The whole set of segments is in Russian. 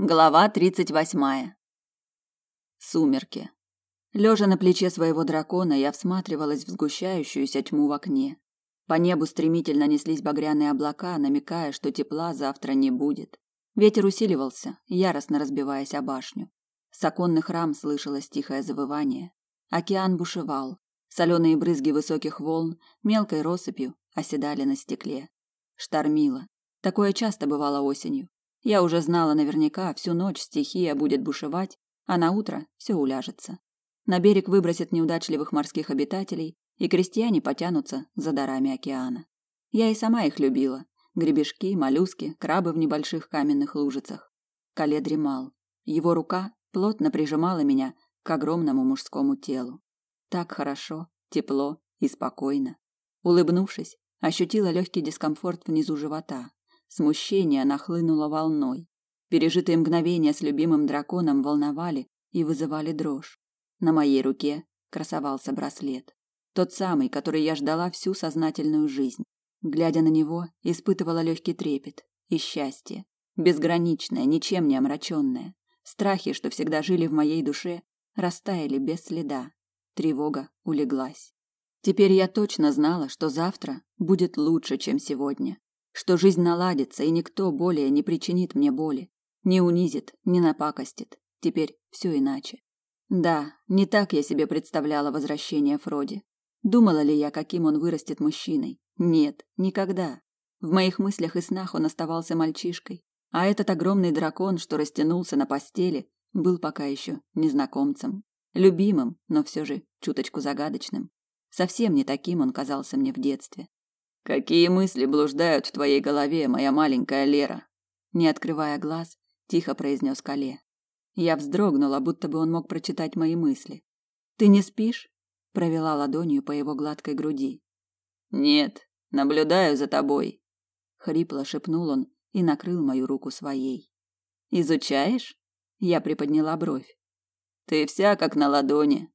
Глава тридцать восьмая. Сумерки. Лежа на плече своего дракона, я всматривалась в сгущающуюся тьму в окне. По небу стремительно неслись багряные облака, намекая, что тепла завтра не будет. Ветер усиливался, яростно разбиваясь о башню. С оконных рам слышалось тихое завывание. Океан бушевал. Соленые брызги высоких волн мелкой россыпью оседали на стекле. Штормило. Такое часто бывало осенью. Я уже знала наверняка, всю ночь стихия будет бушевать, а на утро все уляжется. На берег выбросят неудачливых морских обитателей, и крестьяне потянутся за дарами океана. Я и сама их любила. Гребешки, моллюски, крабы в небольших каменных лужицах. Кале дремал. Его рука плотно прижимала меня к огромному мужскому телу. Так хорошо, тепло и спокойно. Улыбнувшись, ощутила легкий дискомфорт внизу живота. Смущение нахлынуло волной. Пережитые мгновения с любимым драконом волновали и вызывали дрожь. На моей руке красовался браслет. Тот самый, который я ждала всю сознательную жизнь. Глядя на него, испытывала легкий трепет и счастье. Безграничное, ничем не омраченное. Страхи, что всегда жили в моей душе, растаяли без следа. Тревога улеглась. Теперь я точно знала, что завтра будет лучше, чем сегодня что жизнь наладится, и никто более не причинит мне боли, не унизит, не напакостит. Теперь все иначе. Да, не так я себе представляла возвращение Фроди. Думала ли я, каким он вырастет мужчиной? Нет, никогда. В моих мыслях и снах он оставался мальчишкой, а этот огромный дракон, что растянулся на постели, был пока еще незнакомцем, любимым, но все же чуточку загадочным. Совсем не таким он казался мне в детстве. Какие мысли блуждают в твоей голове, моя маленькая Лера? Не открывая глаз, тихо произнес Кале. Я вздрогнула, будто бы он мог прочитать мои мысли. Ты не спишь? провела ладонью по его гладкой груди. Нет, наблюдаю за тобой, хрипло шепнул он и накрыл мою руку своей. Изучаешь? Я приподняла бровь. Ты вся как на ладони.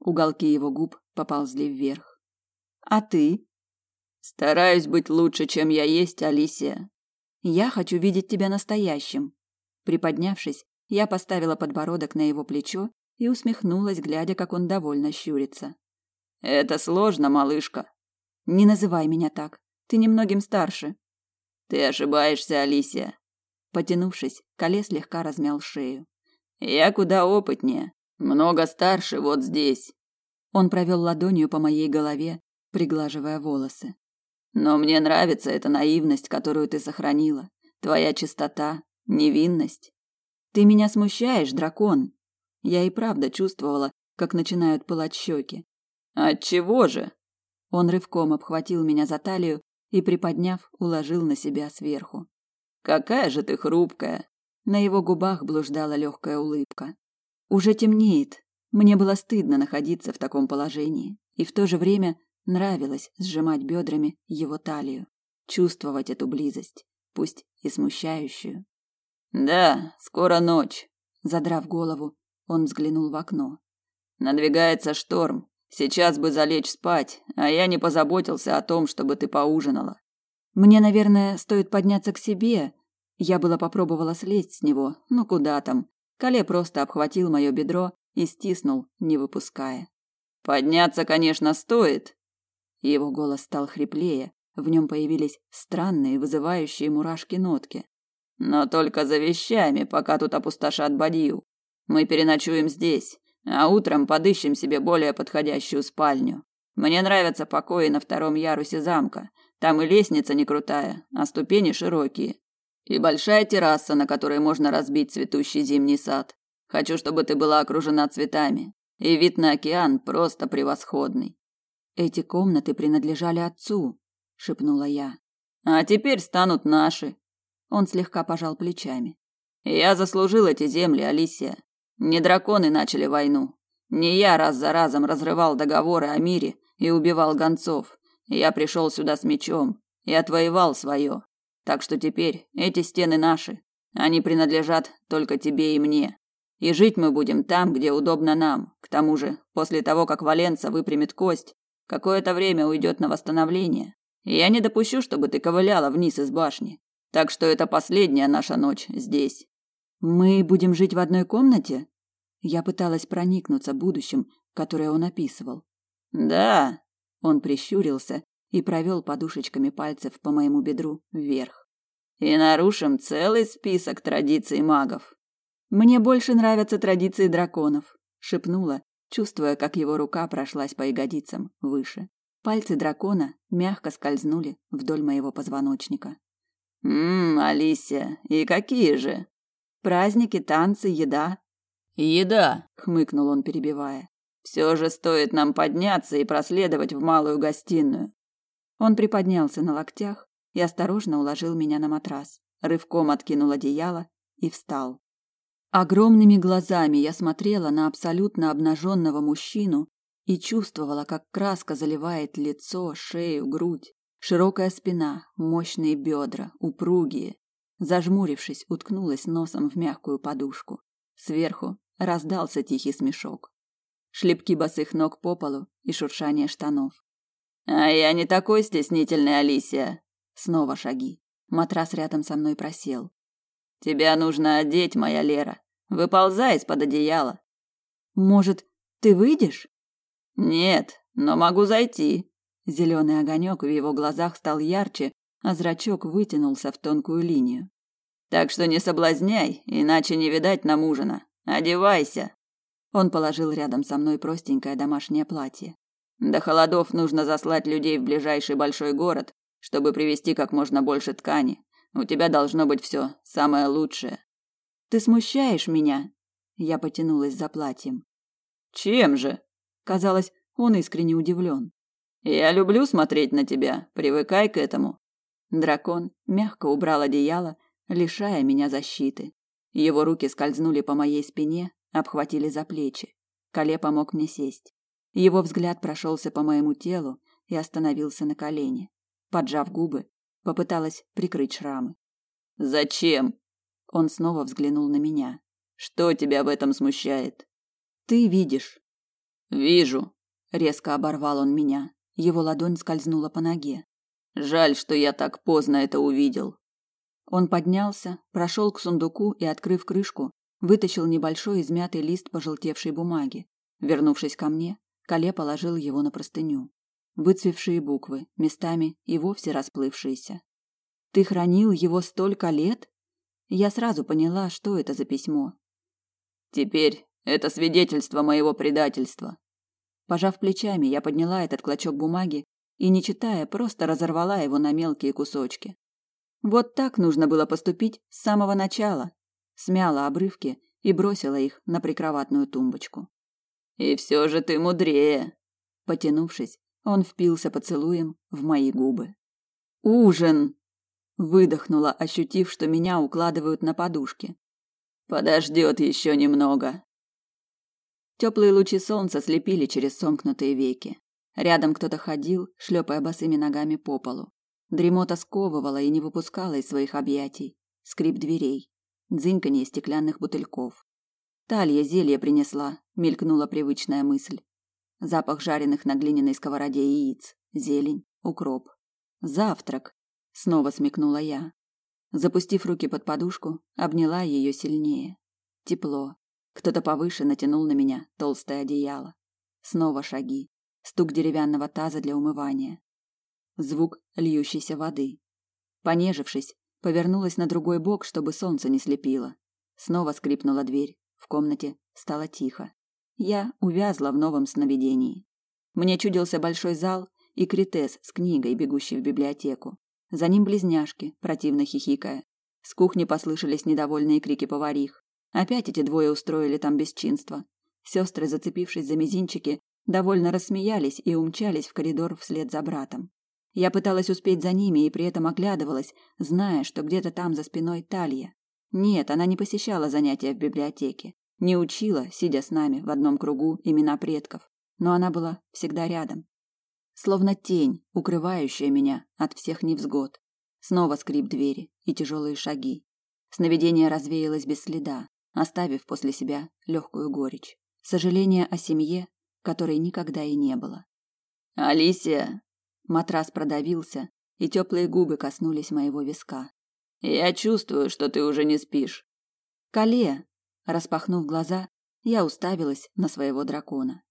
Уголки его губ поползли вверх. А ты? Стараюсь быть лучше, чем я есть, Алисия. Я хочу видеть тебя настоящим. Приподнявшись, я поставила подбородок на его плечо и усмехнулась, глядя, как он довольно щурится. Это сложно, малышка. Не называй меня так. Ты немногим старше. Ты ошибаешься, Алисия. Потянувшись, Коле слегка размял шею. Я куда опытнее, много старше вот здесь. Он провел ладонью по моей голове, приглаживая волосы. Но мне нравится эта наивность, которую ты сохранила. Твоя чистота, невинность. Ты меня смущаешь, дракон. Я и правда чувствовала, как начинают пылать щеки. От чего же? Он рывком обхватил меня за талию и, приподняв, уложил на себя сверху. Какая же ты хрупкая. На его губах блуждала легкая улыбка. Уже темнеет. Мне было стыдно находиться в таком положении, и в то же время Нравилось сжимать бедрами его талию, чувствовать эту близость, пусть и смущающую. Да, скоро ночь. Задрав голову, он взглянул в окно. Надвигается шторм. Сейчас бы залечь спать, а я не позаботился о том, чтобы ты поужинала. Мне, наверное, стоит подняться к себе. Я было попробовала слезть с него, но куда там? Кале просто обхватил мое бедро и стиснул, не выпуская. Подняться, конечно, стоит, его голос стал хриплее, в нем появились странные, вызывающие мурашки нотки. Но только за вещами, пока тут опустошат бадью. Мы переночуем здесь, а утром подыщем себе более подходящую спальню. Мне нравятся покои на втором ярусе замка. Там и лестница не крутая, а ступени широкие. И большая терраса, на которой можно разбить цветущий зимний сад. Хочу, чтобы ты была окружена цветами. И вид на океан просто превосходный. Эти комнаты принадлежали отцу, шепнула я. А теперь станут наши. Он слегка пожал плечами. Я заслужил эти земли, Алисия. Не драконы начали войну. Не я раз за разом разрывал договоры о мире и убивал гонцов. Я пришел сюда с мечом и отвоевал свое. Так что теперь эти стены наши. Они принадлежат только тебе и мне. И жить мы будем там, где удобно нам. К тому же, после того, как Валенца выпрямит кость, Какое-то время уйдет на восстановление. И я не допущу, чтобы ты ковыляла вниз из башни. Так что это последняя наша ночь здесь. Мы будем жить в одной комнате? Я пыталась проникнуться будущим, которое он описывал. Да, он прищурился и провел подушечками пальцев по моему бедру вверх. И нарушим целый список традиций магов. Мне больше нравятся традиции драконов, шепнула, чувствуя, как его рука прошлась по ягодицам выше. Пальцы дракона мягко скользнули вдоль моего позвоночника. «Ммм, Алисия, и какие же?» «Праздники, танцы, еда». «Еда», — хмыкнул он, перебивая. «Все же стоит нам подняться и проследовать в малую гостиную». Он приподнялся на локтях и осторожно уложил меня на матрас, рывком откинул одеяло и встал. Огромными глазами я смотрела на абсолютно обнаженного мужчину и чувствовала, как краска заливает лицо, шею, грудь. Широкая спина, мощные бедра, упругие. Зажмурившись, уткнулась носом в мягкую подушку. Сверху раздался тихий смешок. Шлепки босых ног по полу и шуршание штанов. «А я не такой стеснительный, Алисия!» Снова шаги. Матрас рядом со мной просел. «Тебя нужно одеть, моя Лера. Выползай из-под одеяла». «Может, ты выйдешь?» «Нет, но могу зайти», Зеленый огонек в его глазах стал ярче, а зрачок вытянулся в тонкую линию. Так что не соблазняй, иначе не видать нам ужина. Одевайся. Он положил рядом со мной простенькое домашнее платье. До холодов нужно заслать людей в ближайший большой город, чтобы привезти как можно больше ткани. У тебя должно быть все самое лучшее. Ты смущаешь меня. Я потянулась за платьем. Чем же? Казалось, он искренне удивлен. Я люблю смотреть на тебя, привыкай к этому. Дракон мягко убрал одеяло, лишая меня защиты. Его руки скользнули по моей спине, обхватили за плечи. Кале помог мне сесть. Его взгляд прошелся по моему телу и остановился на колене. Поджав губы, попыталась прикрыть шрамы. Зачем? Он снова взглянул на меня. Что тебя в этом смущает? Ты видишь. Вижу, резко оборвал он меня. Его ладонь скользнула по ноге. Жаль, что я так поздно это увидел. Он поднялся, прошел к сундуку и, открыв крышку, вытащил небольшой измятый лист пожелтевшей бумаги. Вернувшись ко мне, Кале положил его на простыню. Выцвевшие буквы, местами и вовсе расплывшиеся. Ты хранил его столько лет? Я сразу поняла, что это за письмо. Теперь это свидетельство моего предательства. Пожав плечами, я подняла этот клочок бумаги и, не читая, просто разорвала его на мелкие кусочки. Вот так нужно было поступить с самого начала. Смяла обрывки и бросила их на прикроватную тумбочку. И все же ты мудрее. Потянувшись, он впился поцелуем в мои губы. Ужин, выдохнула, ощутив, что меня укладывают на подушки. Подождет еще немного. Теплые лучи солнца слепили через сомкнутые веки. Рядом кто-то ходил, шлепая босыми ногами по полу. Дремота сковывала и не выпускала из своих объятий. Скрип дверей, дзыньканье стеклянных бутыльков. Талья зелье принесла, мелькнула привычная мысль. Запах жареных на глиняной сковороде яиц, зелень, укроп. Завтрак, снова смекнула я. Запустив руки под подушку, обняла ее сильнее. Тепло, кто-то повыше натянул на меня толстое одеяло. Снова шаги. Стук деревянного таза для умывания. Звук льющейся воды. Понежившись, повернулась на другой бок, чтобы солнце не слепило. Снова скрипнула дверь. В комнате стало тихо. Я увязла в новом сновидении. Мне чудился большой зал и критес с книгой, бегущей в библиотеку. За ним близняшки, противно хихикая. С кухни послышались недовольные крики поварих. Опять эти двое устроили там бесчинство. Сестры, зацепившись за мизинчики, довольно рассмеялись и умчались в коридор вслед за братом. Я пыталась успеть за ними и при этом оглядывалась, зная, что где-то там за спиной Талья. Нет, она не посещала занятия в библиотеке, не учила, сидя с нами в одном кругу имена предков, но она была всегда рядом. Словно тень, укрывающая меня от всех невзгод. Снова скрип двери и тяжелые шаги. Сновидение развеялось без следа, оставив после себя легкую горечь, сожаление о семье, которой никогда и не было. Алисия, матрас продавился, и теплые губы коснулись моего виска. Я чувствую, что ты уже не спишь. Кале, распахнув глаза, я уставилась на своего дракона.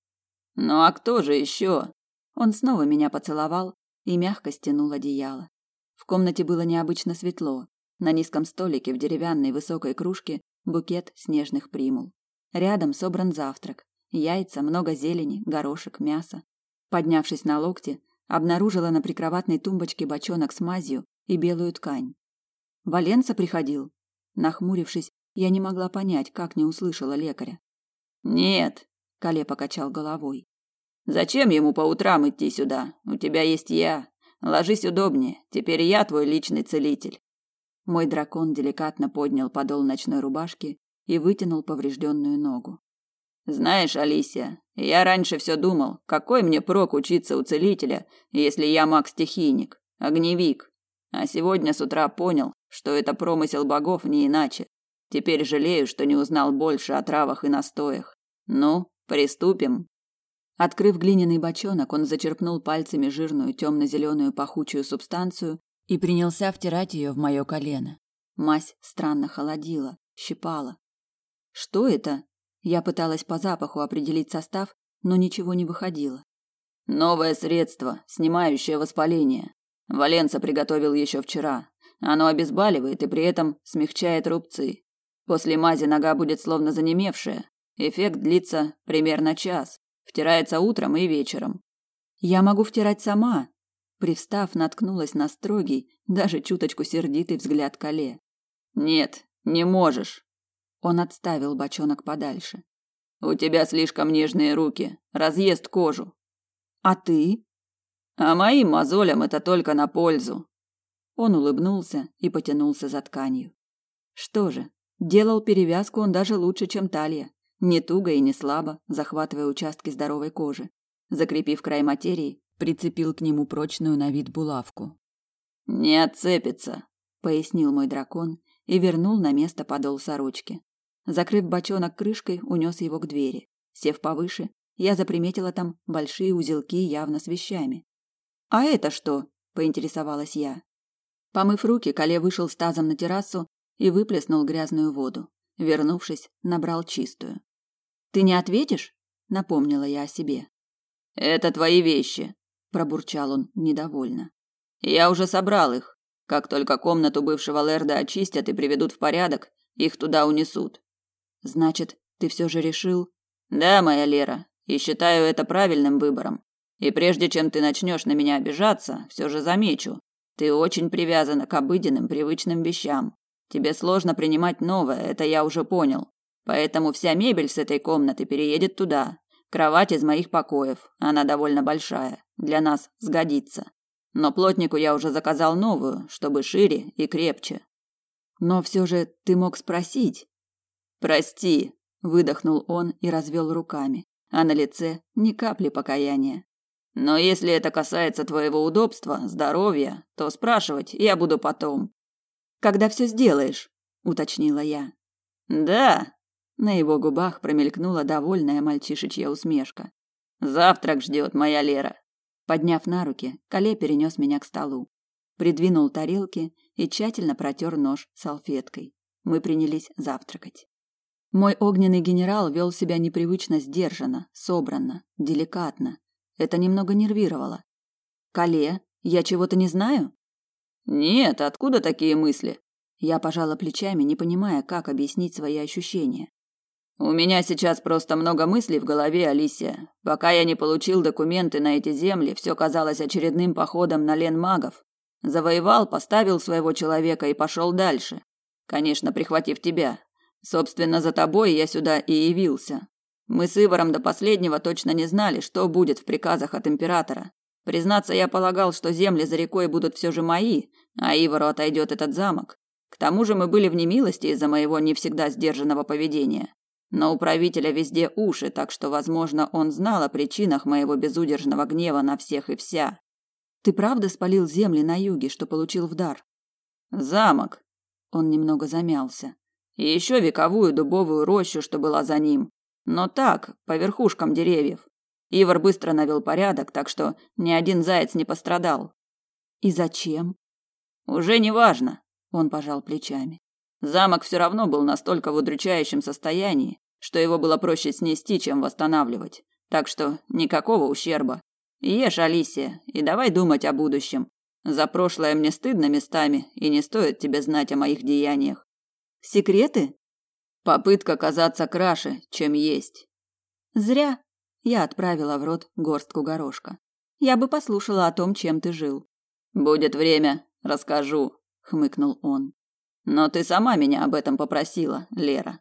Ну а кто же еще? Он снова меня поцеловал и мягко стянул одеяло. В комнате было необычно светло. На низком столике в деревянной высокой кружке букет снежных примул. Рядом собран завтрак. Яйца, много зелени, горошек, мясо. Поднявшись на локте, обнаружила на прикроватной тумбочке бочонок с мазью и белую ткань. Валенца приходил. Нахмурившись, я не могла понять, как не услышала лекаря. Нет, Кале покачал головой. Зачем ему по утрам идти сюда? У тебя есть я. Ложись удобнее. Теперь я твой личный целитель. Мой дракон деликатно поднял подол ночной рубашки и вытянул поврежденную ногу. Знаешь, Алисия, я раньше все думал, какой мне прок учиться у целителя, если я маг-стихийник, огневик. А сегодня с утра понял, что это промысел богов не иначе. Теперь жалею, что не узнал больше о травах и настоях. Ну, приступим. Открыв глиняный бочонок, он зачерпнул пальцами жирную темно-зеленую пахучую субстанцию и принялся втирать ее в мое колено. Мазь странно холодила, щипала. Что это? Я пыталась по запаху определить состав, но ничего не выходило. Новое средство, снимающее воспаление. Валенца приготовил еще вчера. Оно обезболивает и при этом смягчает рубцы. После мази нога будет словно занемевшая. Эффект длится примерно час. Втирается утром и вечером. Я могу втирать сама. Привстав, наткнулась на строгий, даже чуточку сердитый взгляд Кале. Нет, не можешь. Он отставил бочонок подальше. У тебя слишком нежные руки, разъест кожу. А ты? А моим мозолям это только на пользу. Он улыбнулся и потянулся за тканью. Что же, делал перевязку он даже лучше, чем Талья. Не туго и не слабо, захватывая участки здоровой кожи. Закрепив край материи, прицепил к нему прочную на вид булавку. «Не отцепится», — пояснил мой дракон и вернул на место подол сорочки. Закрыв бочонок крышкой, унес его к двери. Сев повыше, я заприметила там большие узелки явно с вещами. «А это что?» – поинтересовалась я. Помыв руки, Кале вышел с тазом на террасу и выплеснул грязную воду. Вернувшись, набрал чистую. Ты не ответишь? напомнила я о себе. Это твои вещи, пробурчал он недовольно. Я уже собрал их. Как только комнату бывшего Лерда очистят и приведут в порядок, их туда унесут. Значит, ты все же решил? Да, моя Лера, и считаю это правильным выбором. И прежде чем ты начнешь на меня обижаться, все же замечу, ты очень привязана к обыденным привычным вещам. Тебе сложно принимать новое, это я уже понял. Поэтому вся мебель с этой комнаты переедет туда. Кровать из моих покоев, она довольно большая, для нас сгодится. Но плотнику я уже заказал новую, чтобы шире и крепче. Но все же ты мог спросить. Прости, выдохнул он и развел руками, а на лице ни капли покаяния. Но если это касается твоего удобства, здоровья, то спрашивать я буду потом. Когда все сделаешь, уточнила я. Да, на его губах промелькнула довольная мальчишечья усмешка. Завтрак ждет моя Лера. Подняв на руки, Кале перенес меня к столу, придвинул тарелки и тщательно протер нож салфеткой. Мы принялись завтракать. Мой огненный генерал вел себя непривычно сдержанно, собранно, деликатно. Это немного нервировало. Кале, я чего-то не знаю? Нет, откуда такие мысли? Я пожала плечами, не понимая, как объяснить свои ощущения. У меня сейчас просто много мыслей в голове, Алисия. Пока я не получил документы на эти земли, все казалось очередным походом на лен магов. Завоевал, поставил своего человека и пошел дальше. Конечно, прихватив тебя. Собственно, за тобой я сюда и явился. Мы с Иваром до последнего точно не знали, что будет в приказах от императора. Признаться, я полагал, что земли за рекой будут все же мои, а Ивару отойдет этот замок. К тому же мы были в немилости из-за моего не всегда сдержанного поведения. Но у правителя везде уши, так что, возможно, он знал о причинах моего безудержного гнева на всех и вся. Ты правда спалил земли на юге, что получил в дар? Замок. Он немного замялся. И еще вековую дубовую рощу, что была за ним. Но так, по верхушкам деревьев. Ивар быстро навел порядок, так что ни один заяц не пострадал. И зачем? Уже не важно. Он пожал плечами. Замок все равно был настолько в удручающем состоянии, что его было проще снести, чем восстанавливать. Так что никакого ущерба. Ешь, Алисия, и давай думать о будущем. За прошлое мне стыдно местами, и не стоит тебе знать о моих деяниях. Секреты? Попытка казаться краше, чем есть. Зря. Я отправила в рот горстку горошка. Я бы послушала о том, чем ты жил. Будет время, расскажу, хмыкнул он. Но ты сама меня об этом попросила, Лера.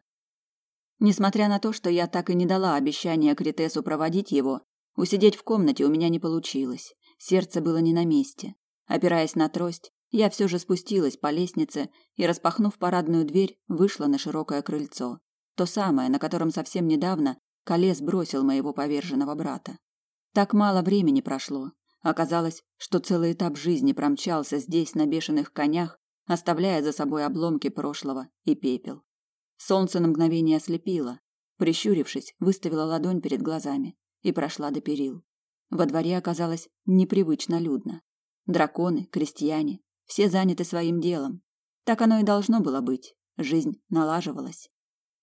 Несмотря на то, что я так и не дала обещания Критесу проводить его, усидеть в комнате у меня не получилось. Сердце было не на месте. Опираясь на трость, я все же спустилась по лестнице и, распахнув парадную дверь, вышла на широкое крыльцо. То самое, на котором совсем недавно Колес бросил моего поверженного брата. Так мало времени прошло. Оказалось, что целый этап жизни промчался здесь на бешеных конях, оставляя за собой обломки прошлого и пепел. Солнце на мгновение ослепило. Прищурившись, выставила ладонь перед глазами и прошла до перил. Во дворе оказалось непривычно людно. Драконы, крестьяне, все заняты своим делом. Так оно и должно было быть. Жизнь налаживалась.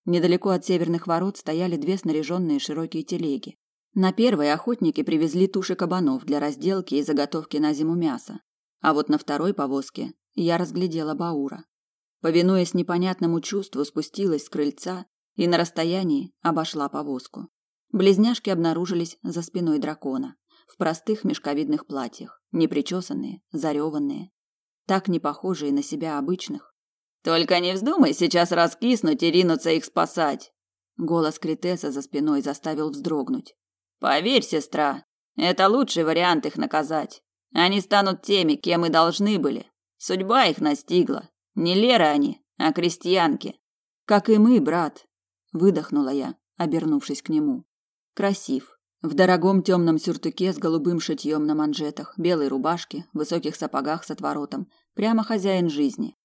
Недалеко от северных ворот стояли две снаряженные широкие телеги. На первой охотники привезли туши кабанов для разделки и заготовки на зиму мяса. А вот на второй повозке я разглядела Баура. Повинуясь непонятному чувству, спустилась с крыльца и на расстоянии обошла повозку. Близняшки обнаружились за спиной дракона, в простых мешковидных платьях, непричесанные, зареванные, так не похожие на себя обычных. «Только не вздумай сейчас раскиснуть и ринуться их спасать!» Голос Критеса за спиной заставил вздрогнуть. «Поверь, сестра, это лучший вариант их наказать. Они станут теми, кем и должны были. Судьба их настигла, не Лера они, а крестьянки. Как и мы, брат, выдохнула я, обернувшись к нему. Красив, в дорогом темном сюртуке с голубым шитьем на манжетах, белой рубашке, высоких сапогах с отворотом, прямо хозяин жизни.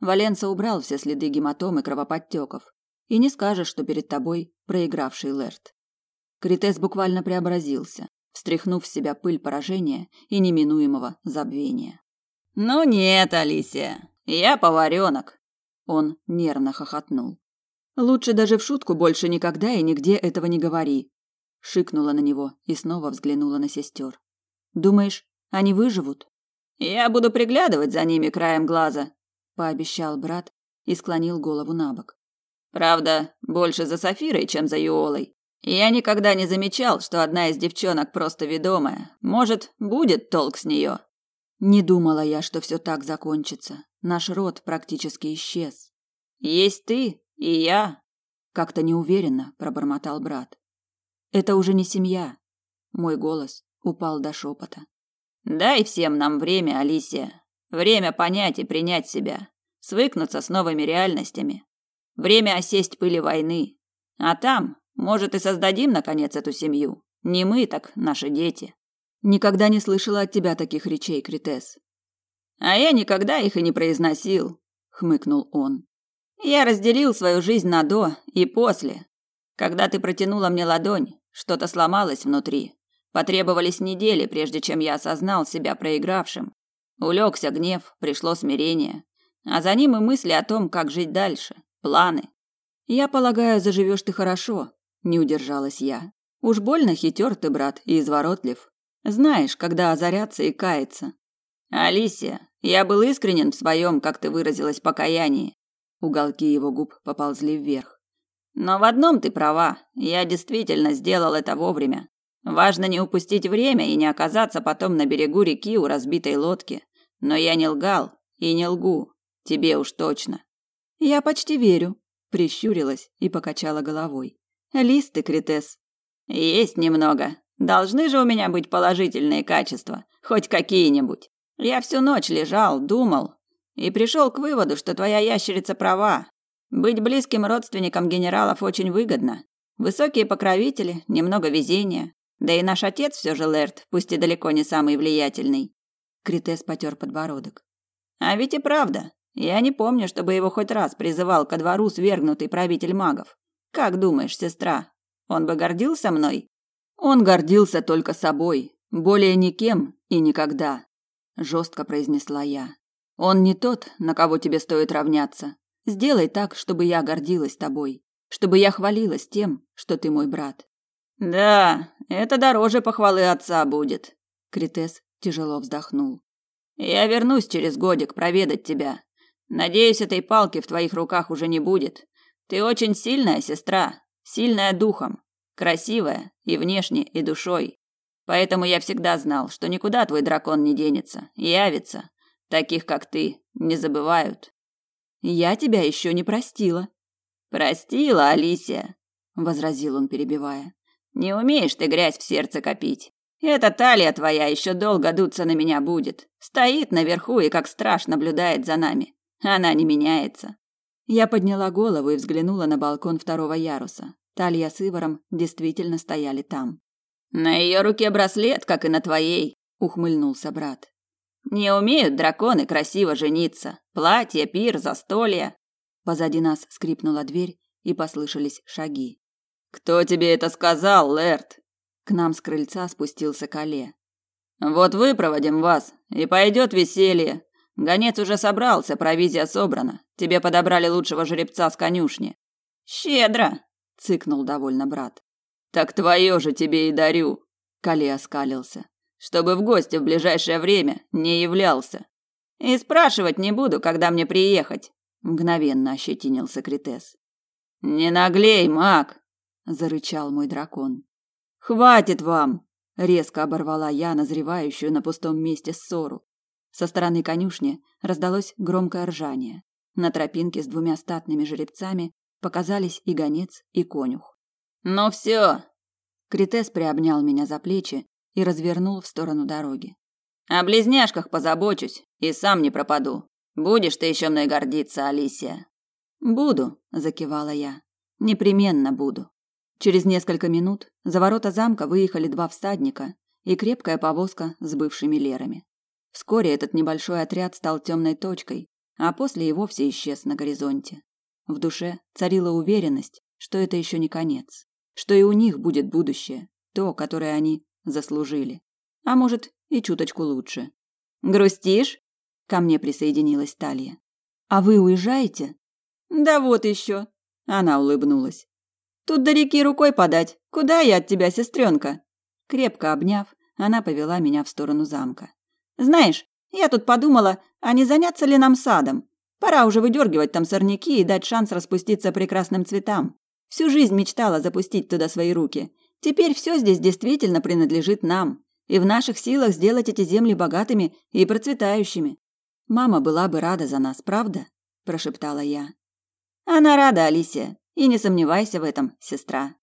Валенса убрал все следы гематом и кровоподтеков. И не скажешь, что перед тобой проигравший Лерт. Критес буквально преобразился, встряхнув в себя пыль поражения и неминуемого забвения. «Ну нет, Алисия, я поваренок. Он нервно хохотнул. Лучше даже в шутку больше никогда и нигде этого не говори. Шикнула на него и снова взглянула на сестер. Думаешь, они выживут? Я буду приглядывать за ними краем глаза, пообещал брат и склонил голову набок. Правда, больше за Сафирой, чем за Юолой. Я никогда не замечал, что одна из девчонок просто ведомая. Может, будет толк с нее. Не думала я, что все так закончится. Наш род практически исчез. Есть ты и я, как-то неуверенно пробормотал брат. Это уже не семья. Мой голос упал до шепота. Дай всем нам время, Алисия. Время понять и принять себя, свыкнуться с новыми реальностями. Время осесть пыли войны. А там, может, и создадим наконец эту семью. Не мы, так наши дети. Никогда не слышала от тебя таких речей, Критес. А я никогда их и не произносил, хмыкнул он. Я разделил свою жизнь на до и после. Когда ты протянула мне ладонь, что-то сломалось внутри. Потребовались недели, прежде чем я осознал себя проигравшим. Улегся гнев, пришло смирение, а за ним и мысли о том, как жить дальше, планы. Я полагаю, заживешь ты хорошо, не удержалась я. Уж больно хитер ты, брат, и изворотлив. Знаешь, когда озаряться и каяться. Алисия, я был искренен в своем, как ты выразилась, покаянии. Уголки его губ поползли вверх. Но в одном ты права. Я действительно сделал это вовремя. Важно не упустить время и не оказаться потом на берегу реки у разбитой лодки. Но я не лгал и не лгу. Тебе уж точно. Я почти верю, прищурилась и покачала головой. Листы, Критес. Есть немного, Должны же у меня быть положительные качества, хоть какие-нибудь. Я всю ночь лежал, думал и пришел к выводу, что твоя ящерица права. Быть близким родственником генералов очень выгодно. Высокие покровители, немного везения. Да и наш отец все же Лерт, пусть и далеко не самый влиятельный. Критес потер подбородок. А ведь и правда. Я не помню, чтобы его хоть раз призывал ко двору свергнутый правитель магов. Как думаешь, сестра, он бы гордился мной? Он гордился только собой, более никем и никогда, жестко произнесла я. Он не тот, на кого тебе стоит равняться. Сделай так, чтобы я гордилась тобой, чтобы я хвалилась тем, что ты мой брат. Да, это дороже похвалы отца будет. Критес тяжело вздохнул. Я вернусь через годик проведать тебя. Надеюсь, этой палки в твоих руках уже не будет. Ты очень сильная сестра, сильная духом, красивая и внешне, и душой. Поэтому я всегда знал, что никуда твой дракон не денется, явится. Таких, как ты, не забывают. Я тебя еще не простила. Простила, Алисия, возразил он, перебивая. Не умеешь ты грязь в сердце копить. Эта талия твоя еще долго дуться на меня будет. Стоит наверху и как страж наблюдает за нами. Она не меняется. Я подняла голову и взглянула на балкон второго яруса. Талия с Иваром действительно стояли там. На ее руке браслет, как и на твоей, ухмыльнулся брат. Не умеют драконы красиво жениться. Платье, пир, застолье. Позади нас скрипнула дверь, и послышались шаги. Кто тебе это сказал, Лэрд? К нам с крыльца спустился Кале. Вот выпроводим вас, и пойдет веселье. Гонец уже собрался, провизия собрана. Тебе подобрали лучшего жеребца с конюшни. Щедро, цыкнул довольно брат. Так твое же тебе и дарю, Кале оскалился. Чтобы в гости в ближайшее время не являлся. И спрашивать не буду, когда мне приехать, мгновенно ощетинился Критес. Не наглей, маг, зарычал мой дракон. Хватит вам, резко оборвала я назревающую на пустом месте ссору. Со стороны конюшни раздалось громкое ржание. На тропинке с двумя статными жеребцами показались и гонец, и конюх. "Ну все!» Критес приобнял меня за плечи и развернул в сторону дороги. "О близняшках позабочусь и сам не пропаду. Будешь ты еще мной гордиться, Алисия?" "Буду", закивала я. "Непременно буду". Через несколько минут за ворота замка выехали два всадника и крепкая повозка с бывшими лерами. Вскоре этот небольшой отряд стал темной точкой, а после и вовсе исчез на горизонте. В душе царила уверенность, что это еще не конец, что и у них будет будущее, то, которое они заслужили. А может, и чуточку лучше. «Грустишь?» Ко мне присоединилась Талия. «А вы уезжаете?» «Да вот еще!» Она улыбнулась. Тут до реки рукой подать. Куда я от тебя, сестренка? Крепко обняв, она повела меня в сторону замка. Знаешь, я тут подумала, а не заняться ли нам садом? Пора уже выдергивать там сорняки и дать шанс распуститься прекрасным цветам. Всю жизнь мечтала запустить туда свои руки. Теперь все здесь действительно принадлежит нам, и в наших силах сделать эти земли богатыми и процветающими. Мама была бы рада за нас, правда? прошептала я. Она рада, Алисия. И не сомневайся в этом, сестра.